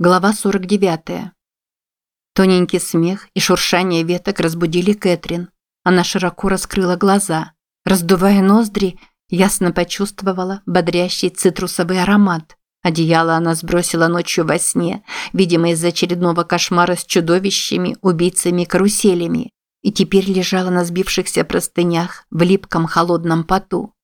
Глава 49. Тоненький смех и шуршание веток разбудили Кэтрин. Она широко раскрыла глаза. Раздувая ноздри, ясно почувствовала бодрящий цитрусовый аромат. Одеяло она сбросила ночью во сне, видимо, из-за очередного кошмара с чудовищами, убийцами каруселями, и теперь лежала на сбившихся простынях в липком холодном поту.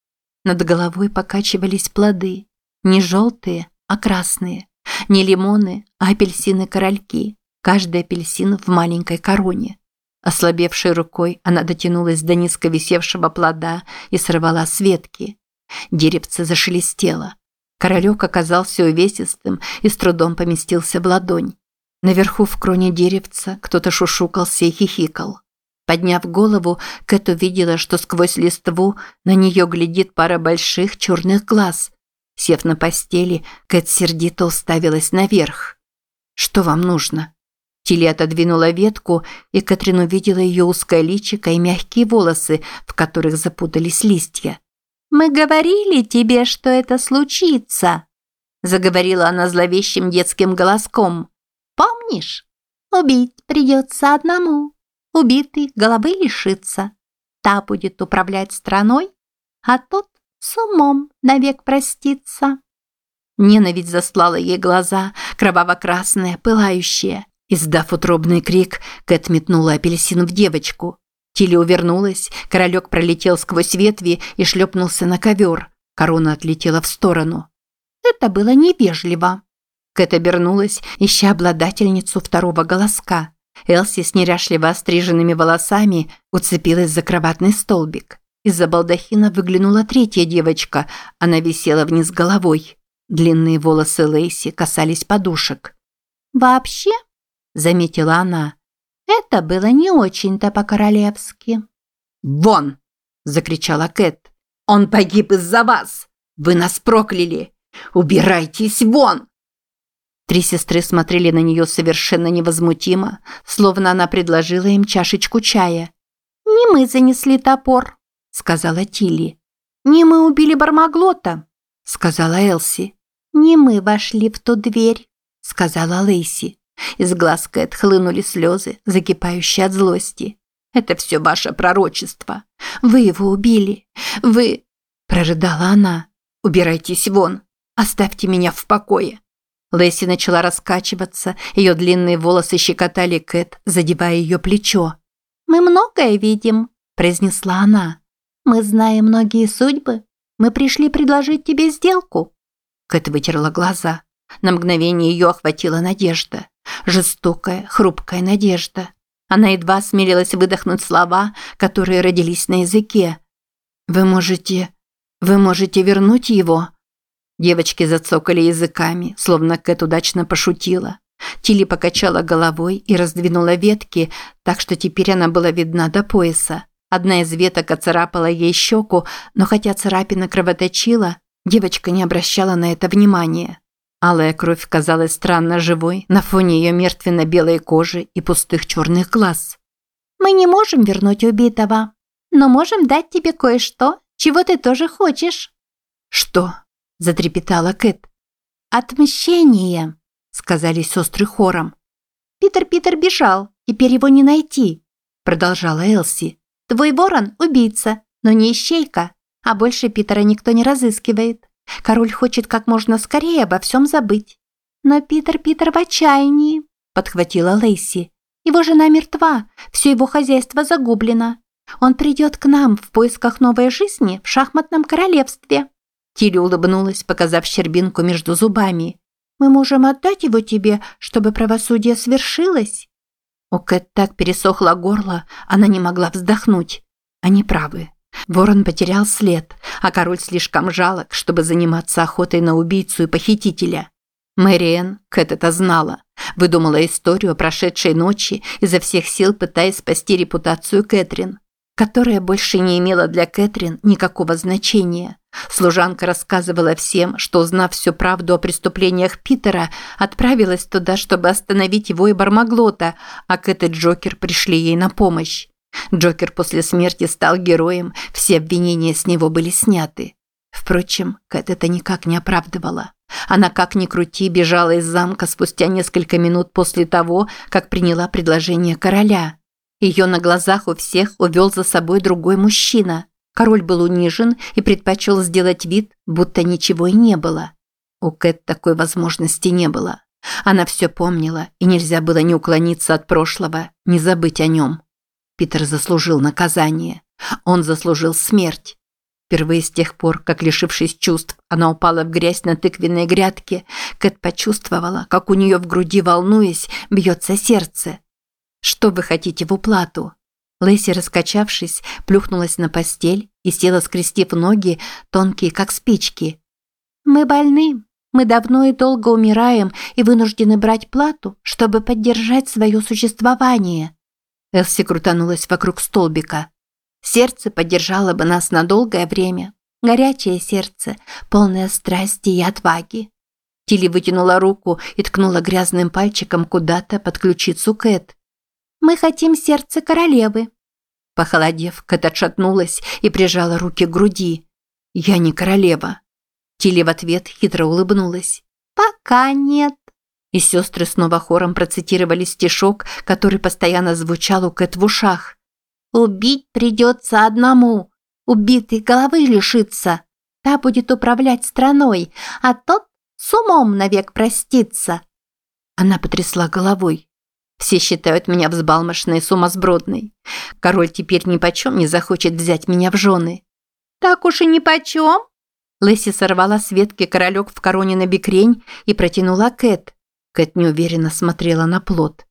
Над головой покачивались плоды. Не желтые, а красные. Не лимоны, а апельсины-корольки. Каждый апельсин в маленькой короне. Ослабевшей рукой она дотянулась до низко висевшего плода и сорвала с ветки. Деревце зашелестело. Королек оказался увесистым и с трудом поместился в ладонь. Наверху в кроне деревца кто-то шушукался и хихикал. Подняв голову, Кэт увидела, что сквозь листву на нее глядит пара больших черных глаз. Сев на постели, Кэт сердито уставилась наверх. «Что вам нужно?» Тилли отодвинула ветку, и Кэтрин увидела ее узкое личико и мягкие волосы, в которых запутались листья. «Мы говорили тебе, что это случится», – заговорила она зловещим детским голоском. «Помнишь? Убить придется одному. Убитый головы лишится. Та будет управлять страной, а тот с умом навек простится». Ненависть заслала ей глаза, кроваво-красные, пылающие. Издав утробный крик, Кэт метнула апельсин в девочку. Тилли увернулась, королек пролетел сквозь ветви и шлепнулся на ковер. Корона отлетела в сторону. Это было невежливо. Кэт обернулась, ища обладательницу второго голоска. Элси с неряшливо остриженными волосами уцепилась за кроватный столбик. Из-за балдахина выглянула третья девочка. Она висела вниз головой. Длинные волосы Лейси касались подушек. «Вообще», – заметила она, это было не очень-то по-королевски. «Вон!» – закричала Кэт. «Он погиб из-за вас! Вы нас прокляли! Убирайтесь вон!» Три сестры смотрели на нее совершенно невозмутимо, словно она предложила им чашечку чая. «Не мы занесли топор», – сказала Тилли. «Не мы убили Бармаглота», – сказала Элси. «Не мы вошли в ту дверь», – сказала Лейси. Из глаз Кэт хлынули слезы, закипающие от злости. «Это все ваше пророчество. Вы его убили. Вы...» – прорыдала она. «Убирайтесь вон. Оставьте меня в покое». Лэсси начала раскачиваться, ее длинные волосы щекотали Кэт, задевая ее плечо. «Мы многое видим», – произнесла она. «Мы знаем многие судьбы. Мы пришли предложить тебе сделку». Кэт вытерла глаза. На мгновение ее охватила надежда. Жестокая, хрупкая надежда. Она едва смелилась выдохнуть слова, которые родились на языке. «Вы можете... вы можете вернуть его?» Девочки зацокали языками, словно Кэт удачно пошутила. Тилли покачала головой и раздвинула ветки, так что теперь она была видна до пояса. Одна из веток оцарапала ей щеку, но хотя царапина кровоточила, девочка не обращала на это внимания. Алая кровь казалась странно живой на фоне ее мертвенно-белой кожи и пустых черных глаз. «Мы не можем вернуть убитого, но можем дать тебе кое-что, чего ты тоже хочешь». «Что?» – затрепетала Кэт. «Отмщение», – сказали сестры хором. «Питер Питер бежал, теперь его не найти», – продолжала Элси. «Твой ворон – убийца, но не ищейка, а больше Питера никто не разыскивает. Король хочет как можно скорее обо всем забыть. Но Питер Питер в отчаянии, подхватила Лейси. Его жена мертва, все его хозяйство загублено. Он придет к нам в поисках новой жизни в шахматном королевстве. Тилли улыбнулась, показав щербинку между зубами. «Мы можем отдать его тебе, чтобы правосудие свершилось?» У Кэт так пересохло горло, она не могла вздохнуть. Они правы. Ворон потерял след, а король слишком жалок, чтобы заниматься охотой на убийцу и похитителя. Мэриэн, Кэт это знала, выдумала историю о прошедшей ночи, изо всех сил пытаясь спасти репутацию Кэтрин, которая больше не имела для Кэтрин никакого значения. Служанка рассказывала всем, что, узнав всю правду о преступлениях Питера, отправилась туда, чтобы остановить его и Бармаглота, а Кэт и Джокер пришли ей на помощь. Джокер после смерти стал героем, все обвинения с него были сняты. Впрочем, Кэт это никак не оправдывала. Она как ни крути бежала из замка спустя несколько минут после того, как приняла предложение короля. Ее на глазах у всех увел за собой другой мужчина. Король был унижен и предпочел сделать вид, будто ничего и не было. У Кэт такой возможности не было. Она все помнила, и нельзя было ни уклониться от прошлого, ни забыть о нем. Питер заслужил наказание. Он заслужил смерть. Впервые с тех пор, как, лишившись чувств, она упала в грязь на тыквенной грядке, Кэт почувствовала, как у нее в груди, волнуясь, бьется сердце. «Что вы хотите в уплату?» Лэйси, раскачавшись, плюхнулась на постель и села, скрестив ноги, тонкие, как спички. «Мы больны. Мы давно и долго умираем и вынуждены брать плату, чтобы поддержать свое существование». Элси крутанулась вокруг столбика. Сердце поддержало бы нас на долгое время. Горячее сердце, полное страсти и отваги. Тилли вытянула руку и ткнула грязным пальчиком куда-то под ключицу Кэт. «Мы хотим сердце королевы». Похолодев, Кэт отшатнулась и прижала руки к груди. «Я не королева». Тилли в ответ хитро улыбнулась. «Пока нет». И сестры снова хором процитировали стишок, который постоянно звучал у Кэт в ушах. Убить придется одному. Убитый головы лишится. Та будет управлять страной, а тот с умом навек простится. Она потрясла головой. Все считают меня взбалмошной и сумасбродной. Король теперь ни почем не захочет взять меня в жены. Так уж и ни почем. Лэсси сорвала с ветки королек в короне на бикрень и протянула Кэт. Кэт неуверенно смотрела на плод.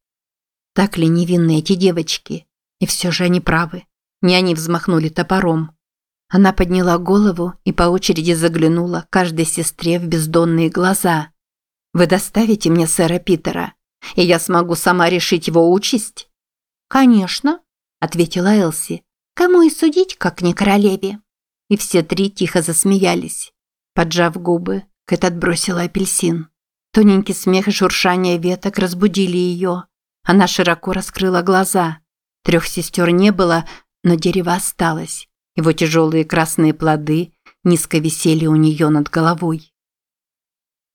Так ли невинны эти девочки? И все же они правы. Не они взмахнули топором. Она подняла голову и по очереди заглянула каждой сестре в бездонные глаза. «Вы доставите мне сэра Питера, и я смогу сама решить его участь?» «Конечно», – ответила Элси. «Кому и судить, как не королеве?» И все три тихо засмеялись. Поджав губы, Кэт отбросила апельсин. Тоненький смех и шуршание веток разбудили ее. Она широко раскрыла глаза – Трех сестер не было, но дерево осталось. Его тяжелые красные плоды низко висели у нее над головой.